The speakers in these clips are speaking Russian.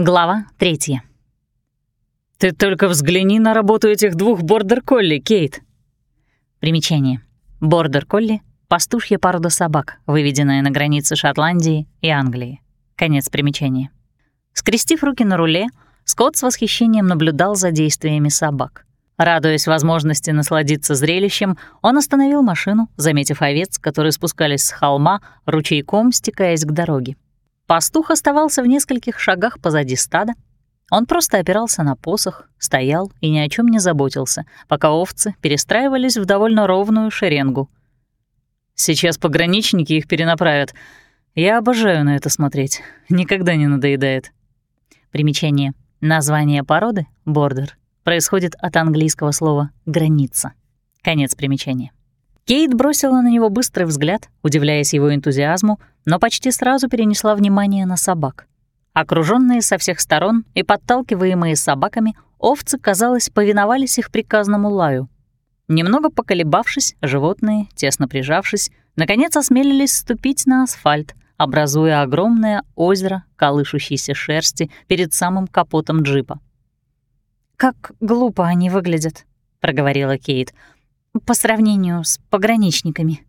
Глава третья. «Ты только взгляни на работу этих двух бордер-колли, Кейт!» Примечание. Бордер-колли — пастушья порода собак, выведенная на границе Шотландии и Англии. Конец примечания. Скрестив руки на руле, Скотт с восхищением наблюдал за действиями собак. Радуясь возможности насладиться зрелищем, он остановил машину, заметив овец, которые спускались с холма, ручейком стекаясь к дороге. Пастух оставался в нескольких шагах позади стада. Он просто опирался на посох, стоял и ни о чем не заботился, пока овцы перестраивались в довольно ровную шеренгу. «Сейчас пограничники их перенаправят. Я обожаю на это смотреть. Никогда не надоедает». Примечание. Название породы — бордер происходит от английского слова «граница». Конец примечания. Кейт бросила на него быстрый взгляд, удивляясь его энтузиазму, но почти сразу перенесла внимание на собак. Окруженные со всех сторон и подталкиваемые собаками, овцы, казалось, повиновались их приказному лаю. Немного поколебавшись, животные, тесно прижавшись, наконец осмелились ступить на асфальт, образуя огромное озеро колышущейся шерсти перед самым капотом джипа. «Как глупо они выглядят», — проговорила Кейт, «по сравнению с пограничниками».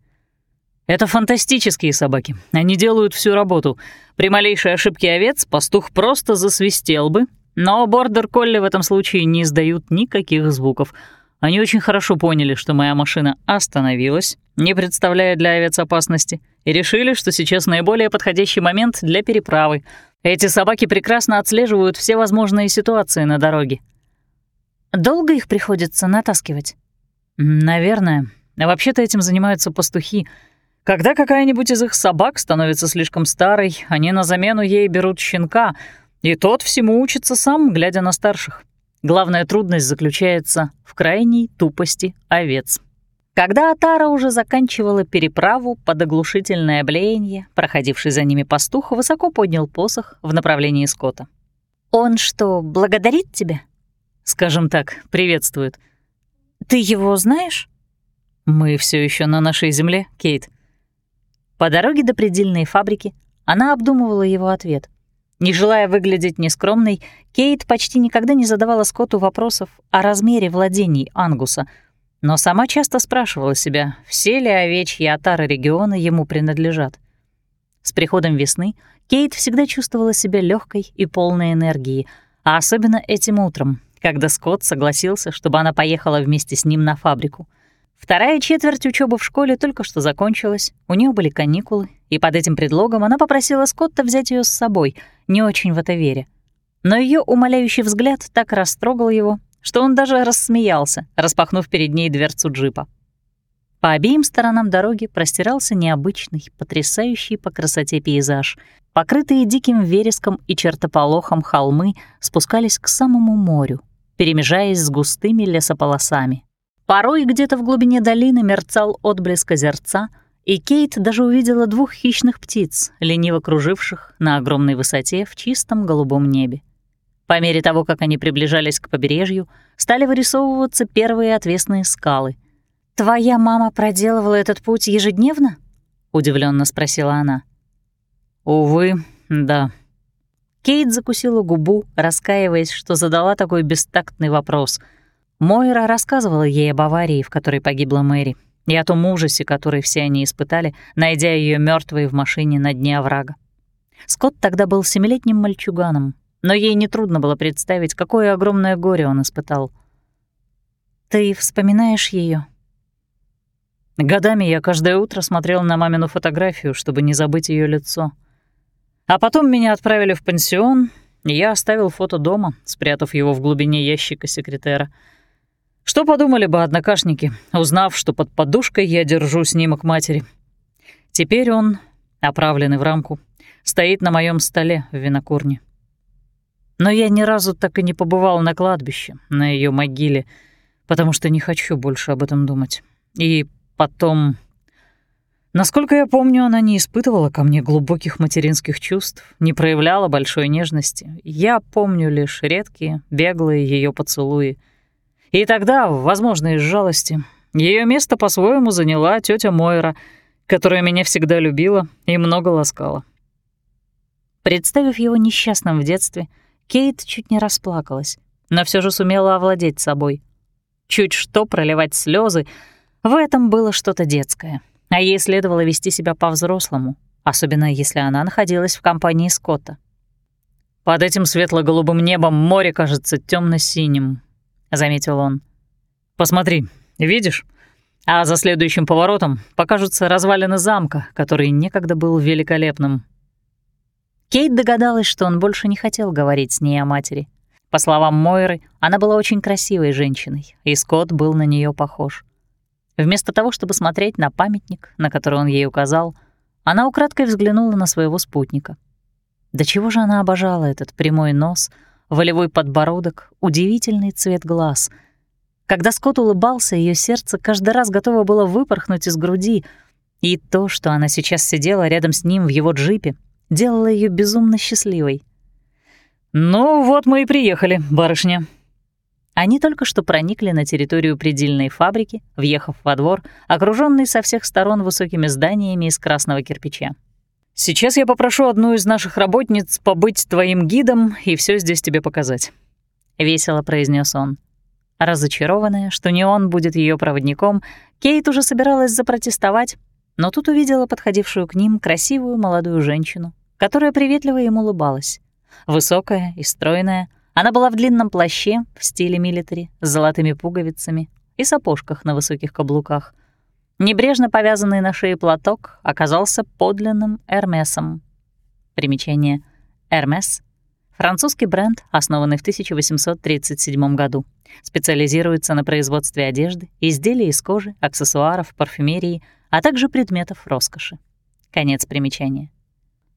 Это фантастические собаки. Они делают всю работу. При малейшей ошибке овец пастух просто засвистел бы, но бордер-колли в этом случае не издают никаких звуков. Они очень хорошо поняли, что моя машина остановилась, не представляя для овец опасности, и решили, что сейчас наиболее подходящий момент для переправы. Эти собаки прекрасно отслеживают все возможные ситуации на дороге. Долго их приходится натаскивать? Наверное. Вообще-то этим занимаются пастухи — когда какая-нибудь из их собак становится слишком старой, они на замену ей берут щенка, и тот всему учится сам, глядя на старших. Главная трудность заключается в крайней тупости овец. Когда Атара уже заканчивала переправу под оглушительное блеяние, проходивший за ними пастух высоко поднял посох в направлении скота. «Он что, благодарит тебя?» «Скажем так, приветствует». «Ты его знаешь?» «Мы все еще на нашей земле, Кейт», по дороге до предельной фабрики она обдумывала его ответ. Не желая выглядеть нескромной, Кейт почти никогда не задавала Скотту вопросов о размере владений Ангуса, но сама часто спрашивала себя, все ли овечьи отары региона ему принадлежат. С приходом весны Кейт всегда чувствовала себя легкой и полной энергии, а особенно этим утром, когда Скотт согласился, чтобы она поехала вместе с ним на фабрику — Вторая четверть учебы в школе только что закончилась, у нее были каникулы, и под этим предлогом она попросила Скотта взять ее с собой, не очень в это веря. Но ее умоляющий взгляд так растрогал его, что он даже рассмеялся, распахнув перед ней дверцу джипа. По обеим сторонам дороги простирался необычный, потрясающий по красоте пейзаж. Покрытые диким вереском и чертополохом холмы спускались к самому морю, перемежаясь с густыми лесополосами. Порой где-то в глубине долины мерцал отблеск озерца, и Кейт даже увидела двух хищных птиц, лениво круживших на огромной высоте в чистом голубом небе. По мере того, как они приближались к побережью, стали вырисовываться первые отвесные скалы. «Твоя мама проделывала этот путь ежедневно?» — удивленно спросила она. «Увы, да». Кейт закусила губу, раскаиваясь, что задала такой бестактный вопрос — Мойра рассказывала ей об аварии, в которой погибла Мэри, и о том ужасе, который все они испытали, найдя ее мертвой в машине на дне оврага. Скотт тогда был семилетним мальчуганом, но ей нетрудно было представить, какое огромное горе он испытал. «Ты вспоминаешь ее? Годами я каждое утро смотрел на мамину фотографию, чтобы не забыть ее лицо. А потом меня отправили в пансион, и я оставил фото дома, спрятав его в глубине ящика секретера — что подумали бы однокашники, узнав, что под подушкой я держу снимок матери? Теперь он, оправленный в рамку, стоит на моем столе в винокурне. Но я ни разу так и не побывал на кладбище, на ее могиле, потому что не хочу больше об этом думать. И потом... Насколько я помню, она не испытывала ко мне глубоких материнских чувств, не проявляла большой нежности. Я помню лишь редкие, беглые ее поцелуи — и тогда, возможно, из жалости, ее место по-своему заняла тетя Мойра, которая меня всегда любила и много ласкала. Представив его несчастным в детстве, Кейт чуть не расплакалась, но все же сумела овладеть собой. Чуть что проливать слезы, в этом было что-то детское, а ей следовало вести себя по-взрослому, особенно если она находилась в компании Скотта. «Под этим светло-голубым небом море кажется темно синим заметил он. «Посмотри, видишь? А за следующим поворотом покажутся развалины замка, который некогда был великолепным». Кейт догадалась, что он больше не хотел говорить с ней о матери. По словам Мойры, она была очень красивой женщиной, и Скотт был на нее похож. Вместо того, чтобы смотреть на памятник, на который он ей указал, она украдкой взглянула на своего спутника. До чего же она обожала этот прямой нос, волевой подбородок, удивительный цвет глаз. Когда Скотт улыбался, ее сердце каждый раз готово было выпорхнуть из груди, и то, что она сейчас сидела рядом с ним в его джипе, делало ее безумно счастливой. «Ну вот мы и приехали, барышня». Они только что проникли на территорию предельной фабрики, въехав во двор, окруженный со всех сторон высокими зданиями из красного кирпича. «Сейчас я попрошу одну из наших работниц побыть твоим гидом и все здесь тебе показать», — весело произнес он. Разочарованная, что не он будет ее проводником, Кейт уже собиралась запротестовать, но тут увидела подходившую к ним красивую молодую женщину, которая приветливо им улыбалась. Высокая и стройная, она была в длинном плаще в стиле милитари с золотыми пуговицами и сапожках на высоких каблуках. Небрежно повязанный на шее платок оказался подлинным Эрмесом. Примечание. Эрмес — французский бренд, основанный в 1837 году. Специализируется на производстве одежды, изделий из кожи, аксессуаров, парфюмерии, а также предметов роскоши. Конец примечания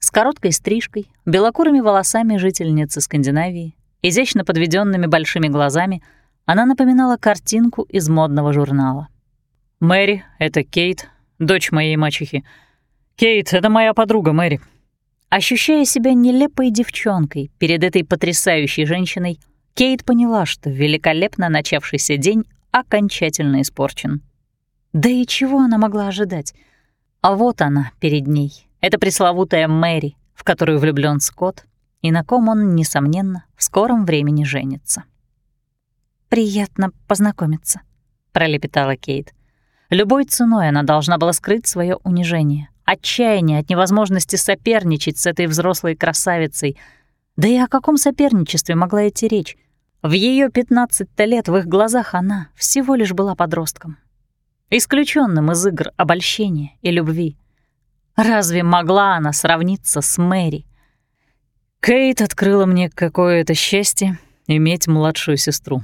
с короткой стрижкой, белокурыми волосами жительницы Скандинавии, изящно подведенными большими глазами, она напоминала картинку из модного журнала. «Мэри — это Кейт, дочь моей мачехи. Кейт — это моя подруга Мэри». Ощущая себя нелепой девчонкой перед этой потрясающей женщиной, Кейт поняла, что великолепно начавшийся день окончательно испорчен. Да и чего она могла ожидать? А вот она перед ней, это пресловутая Мэри, в которую влюблён Скотт, и на ком он, несомненно, в скором времени женится. «Приятно познакомиться», — пролепетала Кейт. Любой ценой она должна была скрыть свое унижение, отчаяние от невозможности соперничать с этой взрослой красавицей. Да и о каком соперничестве могла идти речь? В ее 15 лет в их глазах она всего лишь была подростком. исключенным из игр обольщения и любви. Разве могла она сравниться с Мэри? Кейт открыла мне какое-то счастье иметь младшую сестру.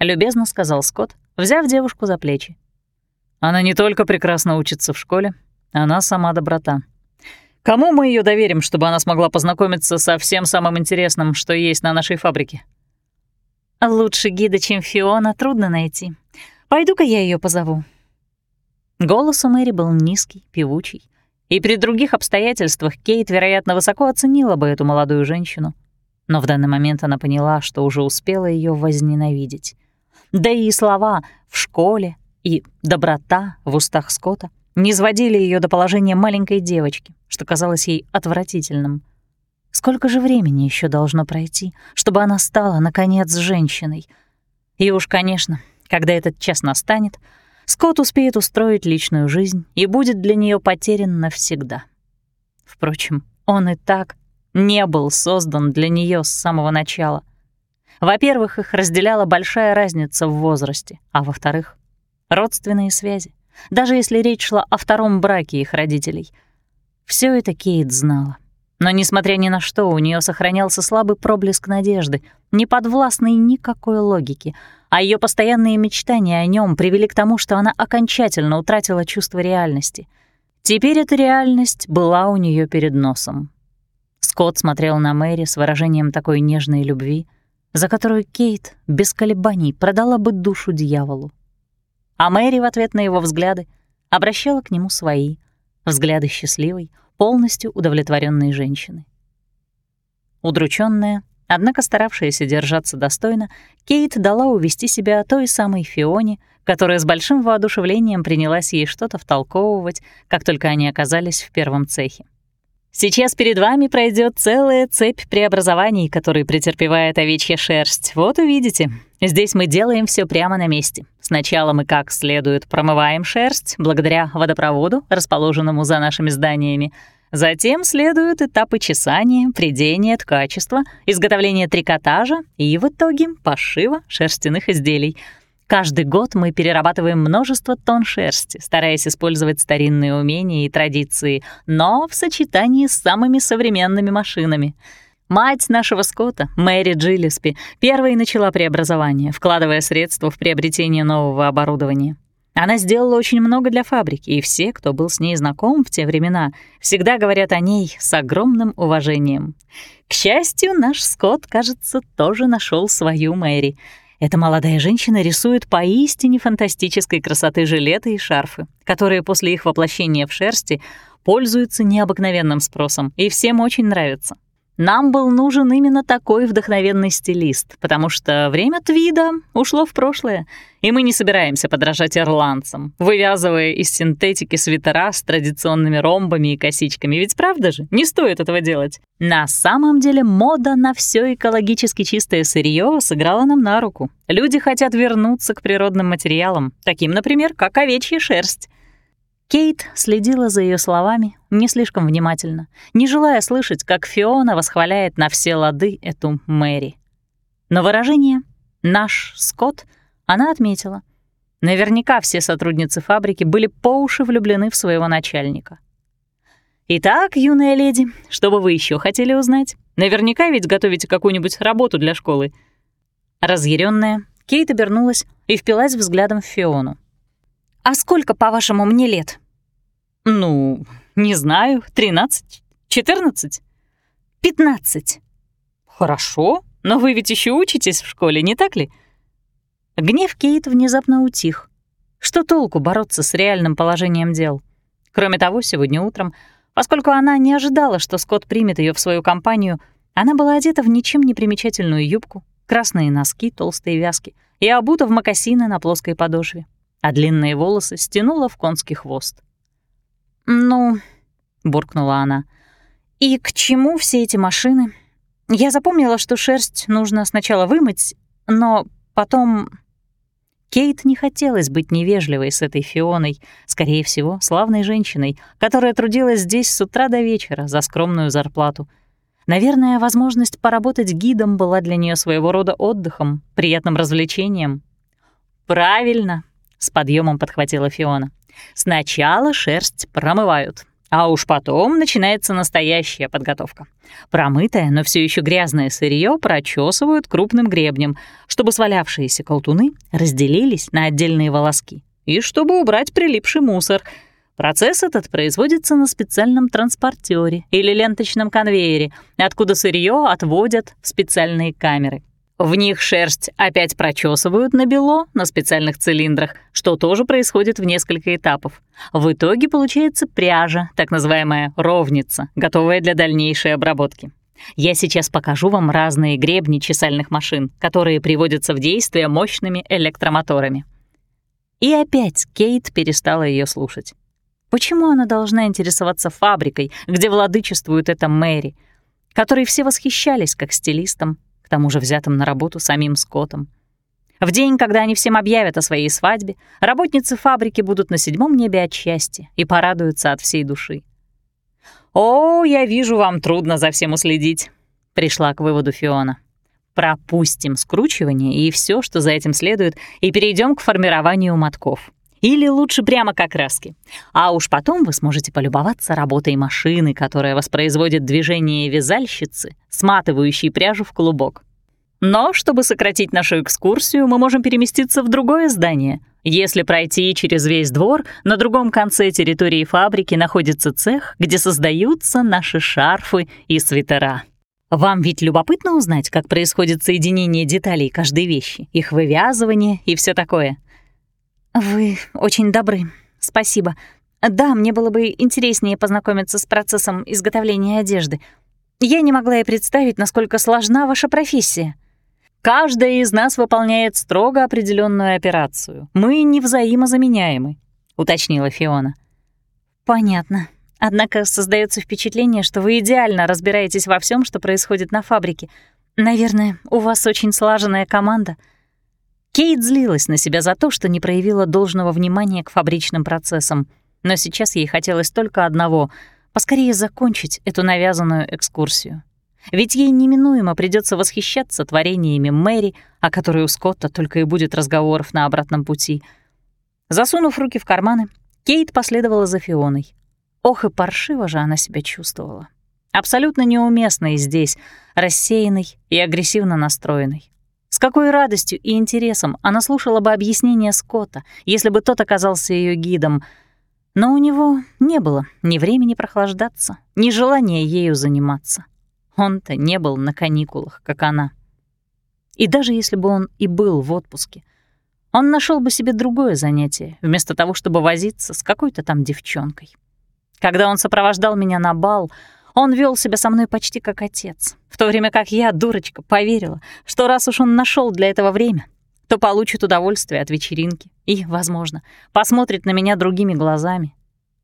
Любезно сказал Скотт, взяв девушку за плечи. Она не только прекрасно учится в школе, она сама доброта. Кому мы ее доверим, чтобы она смогла познакомиться со всем самым интересным, что есть на нашей фабрике? Лучше гида, чем Фиона, трудно найти. Пойду-ка я ее позову. Голос у Мэри был низкий, певучий и при других обстоятельствах Кейт, вероятно, высоко оценила бы эту молодую женщину. Но в данный момент она поняла, что уже успела ее возненавидеть. Да и слова «в школе» и «доброта» в устах Скотта не сводили ее до положения маленькой девочки, что казалось ей отвратительным. Сколько же времени еще должно пройти, чтобы она стала, наконец, женщиной? И уж, конечно, когда этот час настанет — Скотт успеет устроить личную жизнь и будет для нее потерян навсегда. Впрочем, он и так не был создан для нее с самого начала. Во-первых, их разделяла большая разница в возрасте, а во-вторых, родственные связи, даже если речь шла о втором браке их родителей. Все это Кейт знала. Но, несмотря ни на что, у нее сохранялся слабый проблеск надежды, не подвластный никакой логике — а ее постоянные мечтания о нем привели к тому, что она окончательно утратила чувство реальности. Теперь эта реальность была у нее перед носом. Скотт смотрел на Мэри с выражением такой нежной любви, за которую Кейт без колебаний продала бы душу дьяволу. А Мэри в ответ на его взгляды обращала к нему свои, взгляды счастливой, полностью удовлетворенной женщины. Удрученная, Однако, старавшаяся держаться достойно, Кейт дала увести себя той самой Фионе, которая с большим воодушевлением принялась ей что-то втолковывать, как только они оказались в первом цехе. Сейчас перед вами пройдет целая цепь преобразований, которые претерпевает овечья шерсть. Вот увидите. Здесь мы делаем все прямо на месте. Сначала мы как следует промываем шерсть благодаря водопроводу, расположенному за нашими зданиями. Затем следуют этапы чесания, придения, ткачества, изготовления трикотажа и в итоге пошива шерстяных изделий — Каждый год мы перерабатываем множество тонн шерсти, стараясь использовать старинные умения и традиции, но в сочетании с самыми современными машинами. Мать нашего скота, Мэри Джиллиспи, первой начала преобразование, вкладывая средства в приобретение нового оборудования. Она сделала очень много для фабрики, и все, кто был с ней знаком в те времена, всегда говорят о ней с огромным уважением. К счастью, наш Скотт, кажется, тоже нашел свою Мэри — эта молодая женщина рисует поистине фантастической красоты жилеты и шарфы, которые после их воплощения в шерсти пользуются необыкновенным спросом и всем очень нравятся. Нам был нужен именно такой вдохновенный стилист, потому что время Твида ушло в прошлое, и мы не собираемся подражать ирландцам, вывязывая из синтетики свитера с традиционными ромбами и косичками. Ведь правда же, не стоит этого делать. На самом деле мода на все экологически чистое сырье сыграла нам на руку. Люди хотят вернуться к природным материалам, таким, например, как овечья шерсть. Кейт следила за ее словами не слишком внимательно, не желая слышать, как Фиона восхваляет на все лады эту Мэри. Но выражение «наш Скотт» она отметила. Наверняка все сотрудницы фабрики были по уши влюблены в своего начальника. «Итак, юная леди, что бы вы еще хотели узнать? Наверняка ведь готовите какую-нибудь работу для школы». Разъяренная, Кейт обернулась и впилась взглядом в Фиону. «А сколько, по-вашему, мне лет?» «Ну, не знаю, тринадцать, четырнадцать, пятнадцать». «Хорошо, но вы ведь еще учитесь в школе, не так ли?» Гнев Кейт внезапно утих. Что толку бороться с реальным положением дел? Кроме того, сегодня утром, поскольку она не ожидала, что Скотт примет ее в свою компанию, она была одета в ничем не примечательную юбку, красные носки, толстые вязки и обута в мокасины на плоской подошве, а длинные волосы стянула в конский хвост. «Ну...» — буркнула она. «И к чему все эти машины? Я запомнила, что шерсть нужно сначала вымыть, но потом...» Кейт не хотелось быть невежливой с этой Фионой, скорее всего, славной женщиной, которая трудилась здесь с утра до вечера за скромную зарплату. Наверное, возможность поработать гидом была для нее своего рода отдыхом, приятным развлечением. «Правильно», — с подъемом подхватила Фиона. Сначала шерсть промывают, а уж потом начинается настоящая подготовка. Промытое, но все еще грязное сырье прочесывают крупным гребнем, чтобы свалявшиеся колтуны разделились на отдельные волоски и чтобы убрать прилипший мусор. Процесс этот производится на специальном транспортере или ленточном конвейере, откуда сырье отводят в специальные камеры. В них шерсть опять прочесывают на бело на специальных цилиндрах, что тоже происходит в несколько этапов. В итоге получается пряжа, так называемая ровница, готовая для дальнейшей обработки. Я сейчас покажу вам разные гребни чесальных машин, которые приводятся в действие мощными электромоторами. И опять Кейт перестала ее слушать. Почему она должна интересоваться фабрикой, где владычествует эта Мэри, которой все восхищались как стилистом, тому же взятым на работу самим Скоттом. В день, когда они всем объявят о своей свадьбе, работницы фабрики будут на седьмом небе от счастья и порадуются от всей души. «О, я вижу, вам трудно за всем уследить», — пришла к выводу Фиона. «Пропустим скручивание и все, что за этим следует, и перейдем к формированию мотков. Или лучше прямо как краски. А уж потом вы сможете полюбоваться работой машины, которая воспроизводит движение вязальщицы, сматывающей пряжу в клубок. Но, чтобы сократить нашу экскурсию, мы можем переместиться в другое здание. Если пройти через весь двор, на другом конце территории фабрики находится цех, где создаются наши шарфы и свитера. Вам ведь любопытно узнать, как происходит соединение деталей каждой вещи, их вывязывание и все такое — «Вы очень добры. Спасибо. Да, мне было бы интереснее познакомиться с процессом изготовления одежды. Я не могла и представить, насколько сложна ваша профессия». «Каждая из нас выполняет строго определенную операцию. Мы не взаимозаменяемы», — уточнила Фиона. «Понятно. Однако создается впечатление, что вы идеально разбираетесь во всем, что происходит на фабрике. Наверное, у вас очень слаженная команда». Кейт злилась на себя за то, что не проявила должного внимания к фабричным процессам, но сейчас ей хотелось только одного — поскорее закончить эту навязанную экскурсию. Ведь ей неминуемо придется восхищаться творениями Мэри, о которой у Скотта только и будет разговоров на обратном пути. Засунув руки в карманы, Кейт последовала за Фионой. Ох и паршиво же она себя чувствовала. Абсолютно неуместной здесь, рассеянной и агрессивно настроенной. С какой радостью и интересом она слушала бы объяснение Скотта, если бы тот оказался ее гидом. Но у него не было ни времени прохлаждаться, ни желания ею заниматься. Он-то не был на каникулах, как она. И даже если бы он и был в отпуске, он нашел бы себе другое занятие, вместо того, чтобы возиться с какой-то там девчонкой. Когда он сопровождал меня на бал, он вел себя со мной почти как отец, в то время как я, дурочка, поверила, что раз уж он нашел для этого время, то получит удовольствие от вечеринки и, возможно, посмотрит на меня другими глазами.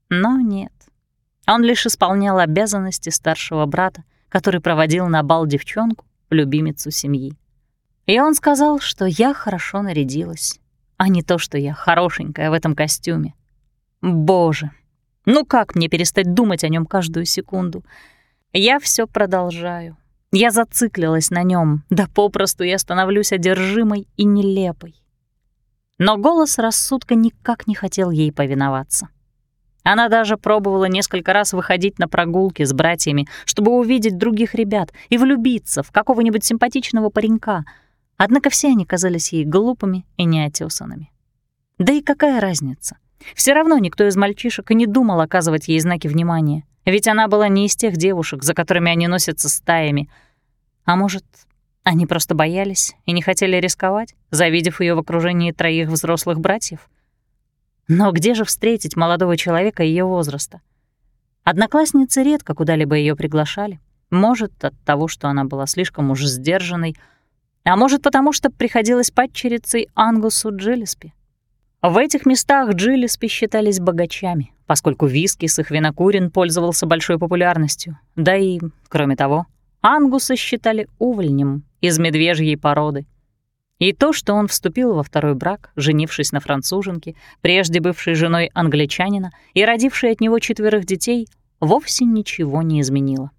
Но нет. Он лишь исполнял обязанности старшего брата, который проводил на бал девчонку, любимицу семьи. И он сказал, что я хорошо нарядилась, а не то, что я хорошенькая в этом костюме. Боже, ну как мне перестать думать о нем каждую секунду? Я все продолжаю. Я зациклилась на нем, да попросту я становлюсь одержимой и нелепой. Но голос рассудка никак не хотел ей повиноваться. Она даже пробовала несколько раз выходить на прогулки с братьями, чтобы увидеть других ребят и влюбиться в какого-нибудь симпатичного паренька. Однако все они казались ей глупыми и неотесанными. Да и какая разница? Все равно никто из мальчишек и не думал оказывать ей знаки внимания, ведь она была не из тех девушек, за которыми они носятся стаями. А может, они просто боялись и не хотели рисковать, завидев ее в окружении троих взрослых братьев? Но где же встретить молодого человека ее возраста? Одноклассницы редко куда-либо ее приглашали. Может, от того, что она была слишком уж сдержанной, а может, потому что приходилось падчерицей Ангусу Джиллиспи. В этих местах Джиллиспи считались богачами, поскольку виски с их винокурен пользовался большой популярностью. Да и, кроме того, Ангуса считали увольнем из медвежьей породы. И то, что он вступил во второй брак, женившись на француженке, прежде бывшей женой англичанина и родившей от него четверых детей, вовсе ничего не изменило.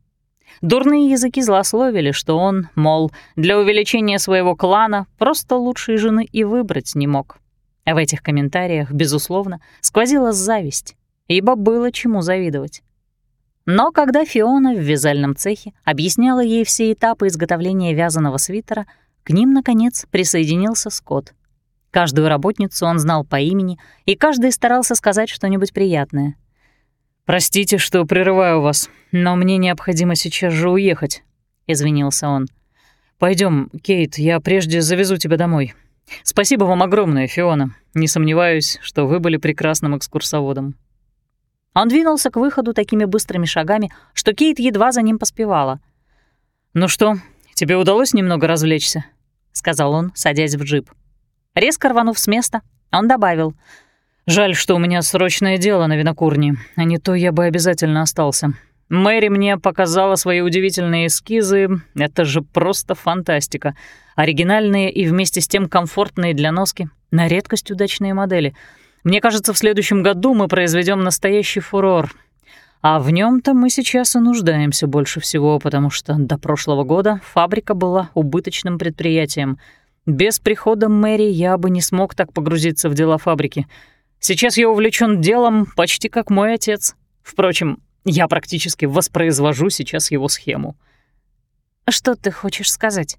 Дурные языки злословили, что он, мол, для увеличения своего клана просто лучшей жены и выбрать не мог. В этих комментариях, безусловно, сквозила зависть, ибо было чему завидовать. Но когда Фиона в вязальном цехе объясняла ей все этапы изготовления вязаного свитера, к ним, наконец, присоединился Скотт. Каждую работницу он знал по имени, и каждый старался сказать что-нибудь приятное. «Простите, что прерываю вас, но мне необходимо сейчас же уехать», — извинился он. Пойдем, Кейт, я прежде завезу тебя домой. Спасибо вам огромное, Фиона. Не сомневаюсь, что вы были прекрасным экскурсоводом. Он двинулся к выходу такими быстрыми шагами, что Кейт едва за ним поспевала. «Ну что, тебе удалось немного развлечься?» — сказал он, садясь в джип. Резко рванув с места, он добавил. «Жаль, что у меня срочное дело на винокурне, а не то я бы обязательно остался. Мэри мне показала свои удивительные эскизы. Это же просто фантастика. Оригинальные и вместе с тем комфортные для носки. На редкость удачные модели. Мне кажется, в следующем году мы произведем настоящий фурор. А в нем то мы сейчас и нуждаемся больше всего, потому что до прошлого года фабрика была убыточным предприятием. Без прихода Мэри я бы не смог так погрузиться в дела фабрики. Сейчас я увлечен делом почти как мой отец. Впрочем, я практически воспроизвожу сейчас его схему. Что ты хочешь сказать?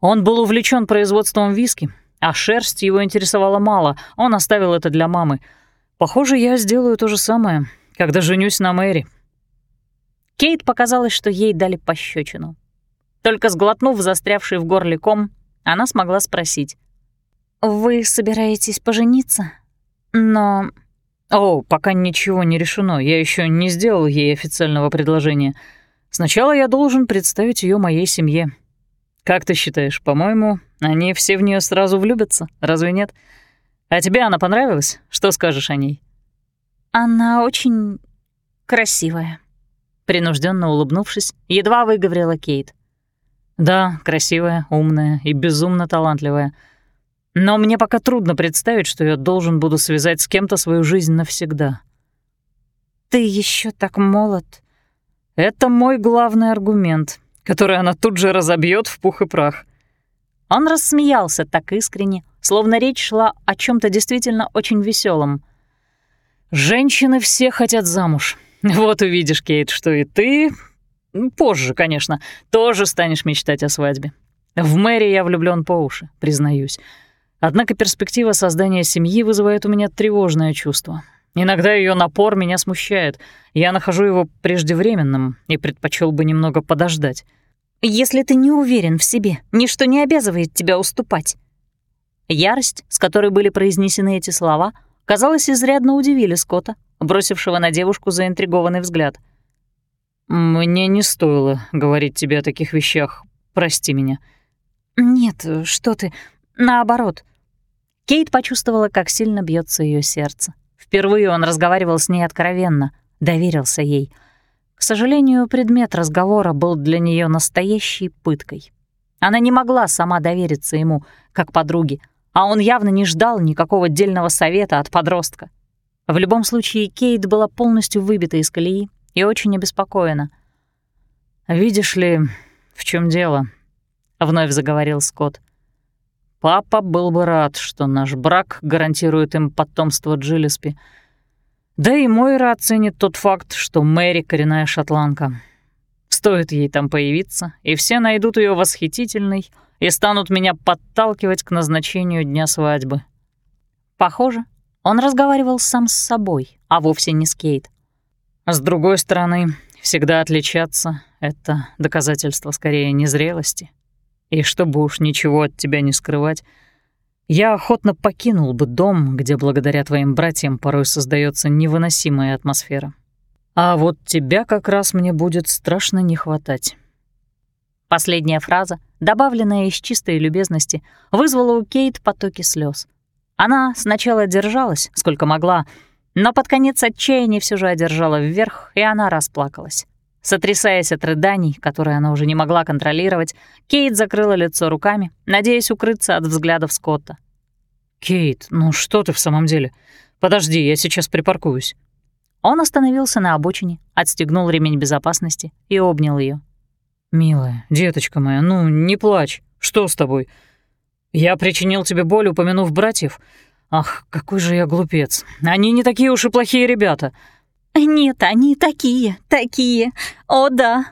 Он был увлечен производством виски, а шерсть его интересовала мало, он оставил это для мамы. Похоже, я сделаю то же самое, когда женюсь на Мэри. Кейт показалось, что ей дали пощечину. Только сглотнув застрявший в горле ком, она смогла спросить. «Вы собираетесь пожениться? Но «О, пока ничего не решено, я еще не сделал ей официального предложения. Сначала я должен представить ее моей семье. Как ты считаешь, по-моему, они все в нее сразу влюбятся, разве нет? А тебе она понравилась? Что скажешь о ней?» «Она очень красивая», — принужденно улыбнувшись, едва выговорила Кейт. «Да, красивая, умная и безумно талантливая. Но мне пока трудно представить, что я должен буду связать с кем-то свою жизнь навсегда». «Ты еще так молод». «Это мой главный аргумент, который она тут же разобьет в пух и прах». Он рассмеялся так искренне, словно речь шла о чем то действительно очень веселом. «Женщины все хотят замуж. Вот увидишь, Кейт, что и ты, позже, конечно, тоже станешь мечтать о свадьбе. В Мэри я влюблён по уши, признаюсь. Однако перспектива создания семьи вызывает у меня тревожное чувство. Иногда её напор меня смущает. Я нахожу его преждевременным и предпочел бы немного подождать. Если ты не уверен в себе, ничто не обязывает тебя уступать. Ярость, с которой были произнесены эти слова, казалось, изрядно удивили Скотта, бросившего на девушку заинтригованный взгляд. «Мне не стоило говорить тебе о таких вещах. Прости меня». «Нет, что ты. Наоборот». Кейт почувствовала, как сильно бьется ее сердце. Впервые он разговаривал с ней откровенно, доверился ей. К сожалению, предмет разговора был для нее настоящей пыткой. Она не могла сама довериться ему, как подруге, а он явно не ждал никакого дельного совета от подростка. В любом случае, Кейт была полностью выбита из колеи и очень обеспокоена. «Видишь ли, в чем дело?» — вновь заговорил Скотт. «Папа был бы рад, что наш брак гарантирует им потомство Джиллиспи. Да и Мойра оценит тот факт, что Мэри — коренная шотландка. Стоит ей там появиться, и все найдут ее восхитительной — и станут меня подталкивать к назначению дня свадьбы. Похоже, он разговаривал сам с собой, а вовсе не с Кейт. С другой стороны, всегда отличаться — это доказательство скорее незрелости. И чтобы уж ничего от тебя не скрывать, я охотно покинул бы дом, где благодаря твоим братьям порой создается невыносимая атмосфера. А вот тебя как раз мне будет страшно не хватать. Последняя фраза, добавленная из чистой любезности, вызвала у Кейт потоки слез. Она сначала держалась, сколько могла, но под конец отчаяния все же одержала вверх, и она расплакалась. Сотрясаясь от рыданий, которые она уже не могла контролировать, Кейт закрыла лицо руками, надеясь укрыться от взглядов Скотта. «Кейт, ну что ты в самом деле? Подожди, я сейчас припаркуюсь». Он остановился на обочине, отстегнул ремень безопасности и обнял ее. «Милая, деточка моя, ну, не плачь. Что с тобой? Я причинил тебе боль, упомянув братьев? Ах, какой же я глупец. Они не такие уж и плохие ребята». «Нет, они такие, такие. О, да».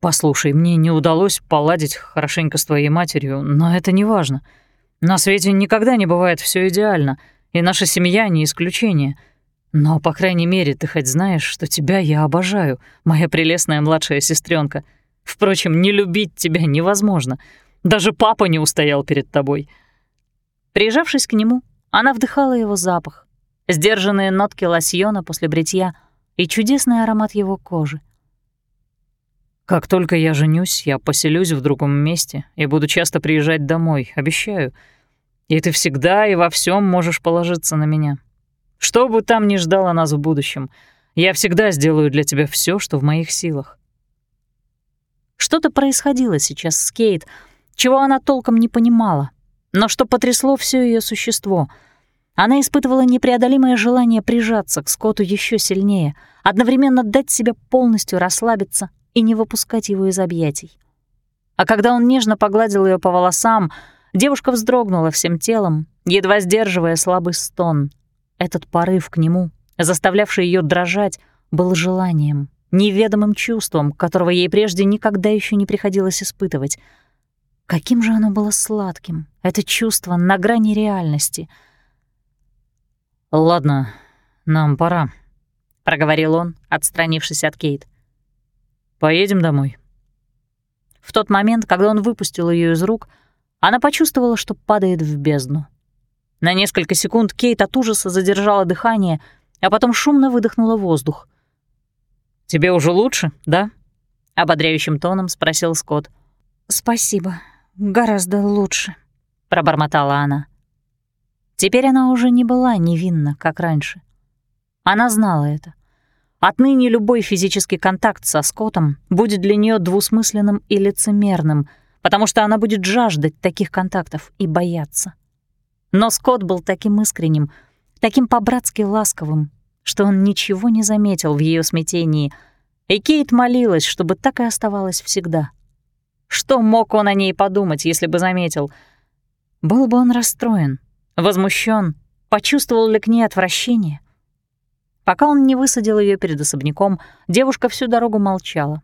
«Послушай, мне не удалось поладить хорошенько с твоей матерью, но это не важно. На свете никогда не бывает все идеально, и наша семья не исключение. Но, по крайней мере, ты хоть знаешь, что тебя я обожаю, моя прелестная младшая сестренка. Впрочем, не любить тебя невозможно. Даже папа не устоял перед тобой». Прижавшись к нему, она вдыхала его запах, сдержанные нотки лосьона после бритья и чудесный аромат его кожи. «Как только я женюсь, я поселюсь в другом месте и буду часто приезжать домой, обещаю. И ты всегда и во всем можешь положиться на меня. Что бы там ни ждало нас в будущем, я всегда сделаю для тебя все, что в моих силах. Что-то происходило сейчас с Кейт, чего она толком не понимала, но что потрясло все ее существо. Она испытывала непреодолимое желание прижаться к Скотту еще сильнее, одновременно дать себе полностью расслабиться и не выпускать его из объятий. А когда он нежно погладил ее по волосам, девушка вздрогнула всем телом, едва сдерживая слабый стон. Этот порыв к нему, заставлявший ее дрожать, был желанием неведомым чувством, которого ей прежде никогда еще не приходилось испытывать. Каким же оно было сладким, это чувство на грани реальности. «Ладно, нам пора», — проговорил он, отстранившись от Кейт. «Поедем домой». В тот момент, когда он выпустил ее из рук, она почувствовала, что падает в бездну. На несколько секунд Кейт от ужаса задержала дыхание, а потом шумно выдохнула воздух. «Тебе уже лучше, да?» — ободряющим тоном спросил Скотт. «Спасибо, гораздо лучше», — пробормотала она. Теперь она уже не была невинна, как раньше. Она знала это. Отныне любой физический контакт со Скоттом будет для нее двусмысленным и лицемерным, потому что она будет жаждать таких контактов и бояться. Но Скотт был таким искренним, таким по-братски ласковым, что он ничего не заметил в ее смятении, и Кейт молилась, чтобы так и оставалось всегда. Что мог он о ней подумать, если бы заметил? Был бы он расстроен, возмущен, почувствовал ли к ней отвращение? Пока он не высадил ее перед особняком, девушка всю дорогу молчала.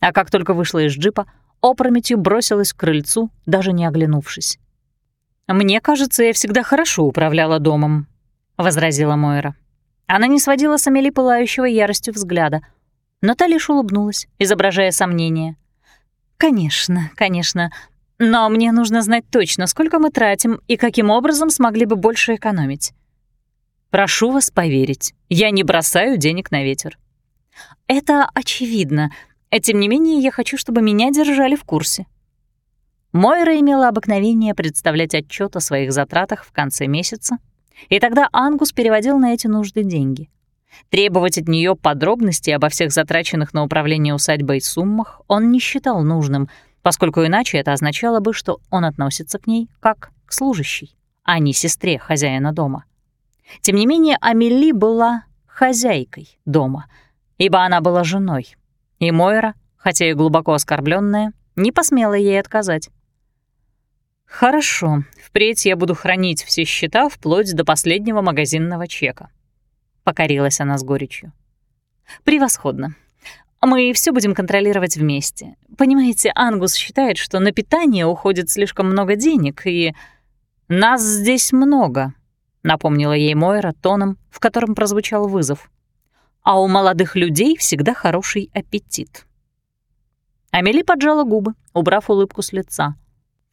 А как только вышла из джипа, опрометью бросилась к крыльцу, даже не оглянувшись. «Мне кажется, я всегда хорошо управляла домом», — возразила Мойра. Она не сводила с Амели пылающего яростью взгляда, но та лишь улыбнулась, изображая сомнение. «Конечно, конечно, но мне нужно знать точно, сколько мы тратим и каким образом смогли бы больше экономить. Прошу вас поверить, я не бросаю денег на ветер. Это очевидно, тем не менее я хочу, чтобы меня держали в курсе. Мойра имела обыкновение представлять отчет о своих затратах в конце месяца, и тогда Ангус переводил на эти нужды деньги. Требовать от нее подробностей обо всех затраченных на управление усадьбой суммах он не считал нужным, поскольку иначе это означало бы, что он относится к ней как к служащей, а не сестре хозяина дома. Тем не менее, Амели была хозяйкой дома, ибо она была женой, и Мойра, хотя и глубоко оскорбленная, не посмела ей отказать. «Хорошо, впредь я буду хранить все счета вплоть до последнего магазинного чека», — покорилась она с горечью. «Превосходно. Мы все будем контролировать вместе. Понимаете, Ангус считает, что на питание уходит слишком много денег, и... Нас здесь много», — напомнила ей Мойра тоном, в котором прозвучал вызов. «А у молодых людей всегда хороший аппетит». Амели поджала губы, убрав улыбку с лица —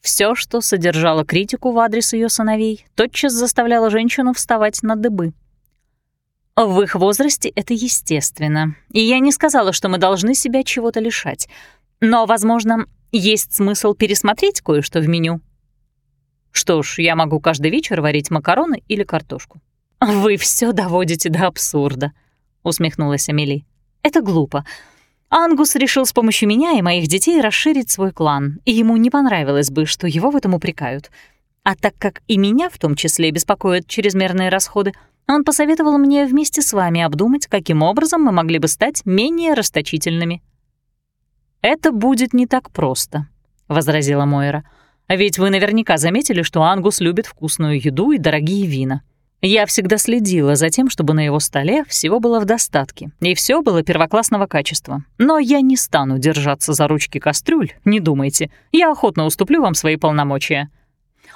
все, что содержало критику в адрес ее сыновей, тотчас заставляло женщину вставать на дыбы. В их возрасте это естественно, и я не сказала, что мы должны себя чего-то лишать. Но, возможно, есть смысл пересмотреть кое-что в меню. Что ж, я могу каждый вечер варить макароны или картошку. «Вы все доводите до абсурда», — усмехнулась Амели. «Это глупо. Ангус решил с помощью меня и моих детей расширить свой клан, и ему не понравилось бы, что его в этом упрекают. А так как и меня в том числе беспокоят чрезмерные расходы, он посоветовал мне вместе с вами обдумать, каким образом мы могли бы стать менее расточительными. «Это будет не так просто», — возразила Мойра. «Ведь вы наверняка заметили, что Ангус любит вкусную еду и дорогие вина. Я всегда следила за тем, чтобы на его столе всего было в достатке, и все было первоклассного качества. Но я не стану держаться за ручки кастрюль, не думайте. Я охотно уступлю вам свои полномочия.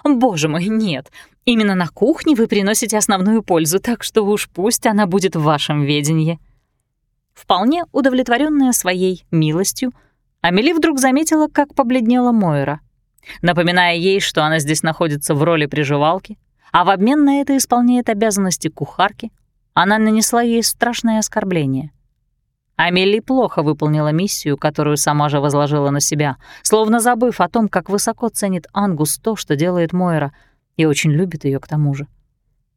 Боже мой, нет. Именно на кухне вы приносите основную пользу, так что уж пусть она будет в вашем ведении. Вполне удовлетворенная своей милостью, Амели вдруг заметила, как побледнела Мойра. Напоминая ей, что она здесь находится в роли приживалки, а в обмен на это исполняет обязанности кухарки, она нанесла ей страшное оскорбление. Амели плохо выполнила миссию, которую сама же возложила на себя, словно забыв о том, как высоко ценит Ангус то, что делает Мойра, и очень любит ее к тому же.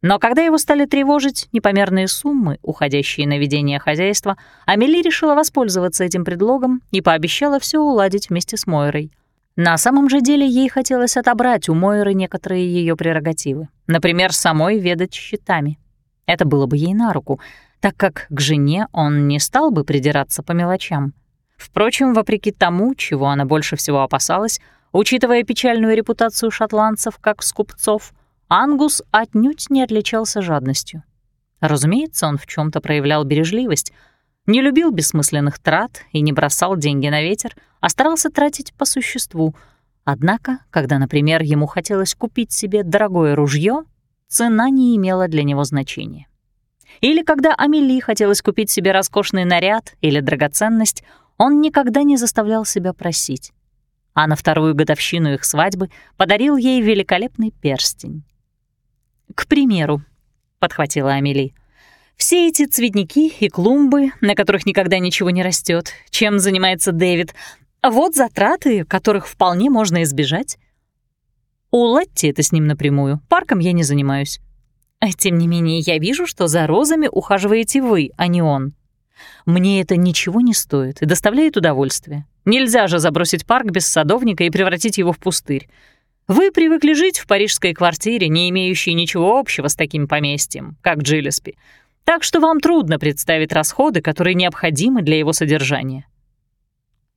Но когда его стали тревожить непомерные суммы, уходящие на ведение хозяйства, Амели решила воспользоваться этим предлогом и пообещала все уладить вместе с Мойрой. На самом же деле ей хотелось отобрать у Мойры некоторые ее прерогативы. Например, самой ведать счетами. Это было бы ей на руку, так как к жене он не стал бы придираться по мелочам. Впрочем, вопреки тому, чего она больше всего опасалась, учитывая печальную репутацию шотландцев как скупцов, Ангус отнюдь не отличался жадностью. Разумеется, он в чем то проявлял бережливость — не любил бессмысленных трат и не бросал деньги на ветер, а старался тратить по существу. Однако, когда, например, ему хотелось купить себе дорогое ружье, цена не имела для него значения. Или когда Амели хотелось купить себе роскошный наряд или драгоценность, он никогда не заставлял себя просить. А на вторую годовщину их свадьбы подарил ей великолепный перстень. «К примеру», — подхватила Амели, — все эти цветники и клумбы, на которых никогда ничего не растет, чем занимается Дэвид, вот затраты, которых вполне можно избежать. Уладьте это с ним напрямую, парком я не занимаюсь. А тем не менее, я вижу, что за розами ухаживаете вы, а не он. Мне это ничего не стоит и доставляет удовольствие. Нельзя же забросить парк без садовника и превратить его в пустырь. Вы привыкли жить в парижской квартире, не имеющей ничего общего с таким поместьем, как Джиллеспи, так что вам трудно представить расходы, которые необходимы для его содержания.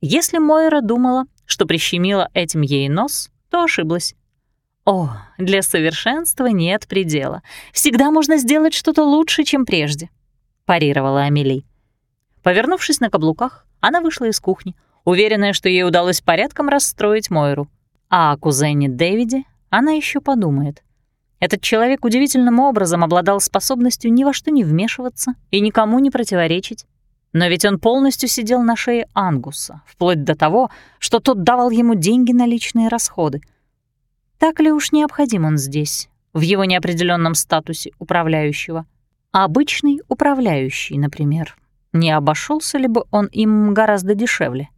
Если Мойра думала, что прищемила этим ей нос, то ошиблась. О, для совершенства нет предела. Всегда можно сделать что-то лучше, чем прежде, парировала Амели. Повернувшись на каблуках, она вышла из кухни, уверенная, что ей удалось порядком расстроить Мойру. А о кузене Дэвиде она еще подумает. Этот человек удивительным образом обладал способностью ни во что не вмешиваться и никому не противоречить. Но ведь он полностью сидел на шее Ангуса, вплоть до того, что тот давал ему деньги на личные расходы. Так ли уж необходим он здесь, в его неопределенном статусе управляющего? обычный управляющий, например, не обошелся ли бы он им гораздо дешевле?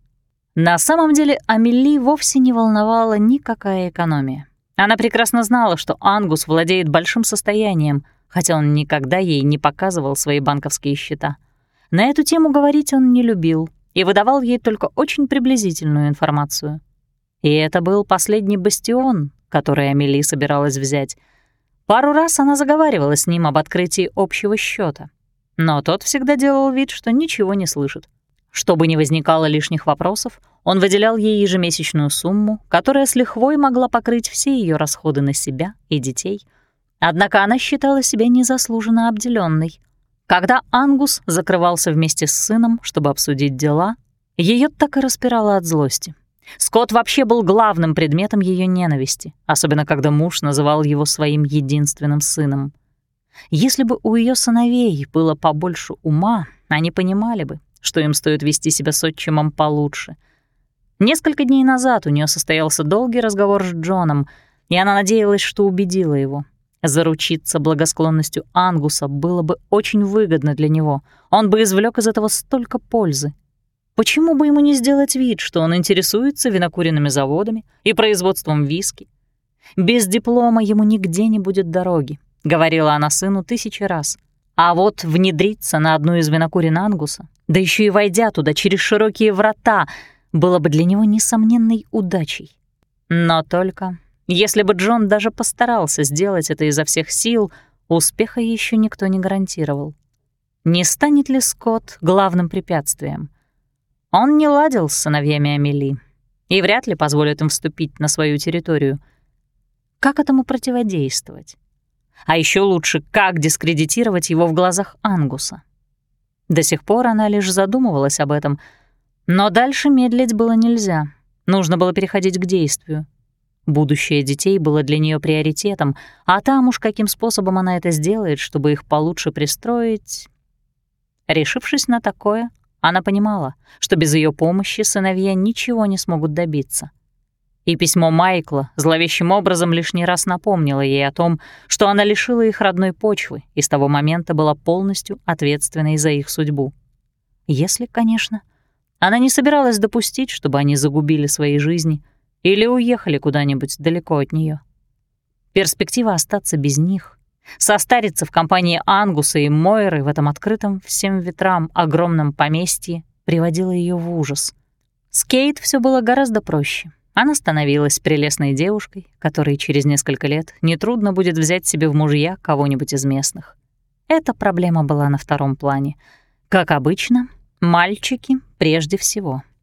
На самом деле Амели вовсе не волновала никакая экономия. Она прекрасно знала, что Ангус владеет большим состоянием, хотя он никогда ей не показывал свои банковские счета. На эту тему говорить он не любил и выдавал ей только очень приблизительную информацию. И это был последний бастион, который Амели собиралась взять. Пару раз она заговаривала с ним об открытии общего счета, но тот всегда делал вид, что ничего не слышит. Чтобы не возникало лишних вопросов, он выделял ей ежемесячную сумму, которая с лихвой могла покрыть все ее расходы на себя и детей. Однако она считала себя незаслуженно обделенной. Когда Ангус закрывался вместе с сыном, чтобы обсудить дела, ее так и распирало от злости. Скотт вообще был главным предметом ее ненависти, особенно когда муж называл его своим единственным сыном. Если бы у ее сыновей было побольше ума, они понимали бы, что им стоит вести себя с отчимом получше. Несколько дней назад у нее состоялся долгий разговор с Джоном, и она надеялась, что убедила его. Заручиться благосклонностью Ангуса было бы очень выгодно для него. Он бы извлек из этого столько пользы. Почему бы ему не сделать вид, что он интересуется винокуренными заводами и производством виски? Без диплома ему нигде не будет дороги, говорила она сыну тысячи раз. А вот внедриться на одну из винокурен Ангуса, да еще и войдя туда через широкие врата, было бы для него несомненной удачей. Но только если бы Джон даже постарался сделать это изо всех сил, успеха еще никто не гарантировал. Не станет ли Скотт главным препятствием? Он не ладил с сыновьями Амели и вряд ли позволит им вступить на свою территорию. Как этому противодействовать? А еще лучше, как дискредитировать его в глазах Ангуса. До сих пор она лишь задумывалась об этом, но дальше медлить было нельзя. Нужно было переходить к действию. Будущее детей было для нее приоритетом, а там уж каким способом она это сделает, чтобы их получше пристроить... Решившись на такое, она понимала, что без ее помощи сыновья ничего не смогут добиться — и письмо Майкла зловещим образом лишний раз напомнило ей о том, что она лишила их родной почвы и с того момента была полностью ответственной за их судьбу. Если, конечно, она не собиралась допустить, чтобы они загубили свои жизни или уехали куда-нибудь далеко от нее. Перспектива остаться без них, состариться в компании Ангуса и Мойры в этом открытом всем ветрам огромном поместье приводила ее в ужас. С Кейт все было гораздо проще — она становилась прелестной девушкой, которой через несколько лет нетрудно будет взять себе в мужья кого-нибудь из местных. Эта проблема была на втором плане. Как обычно, мальчики прежде всего —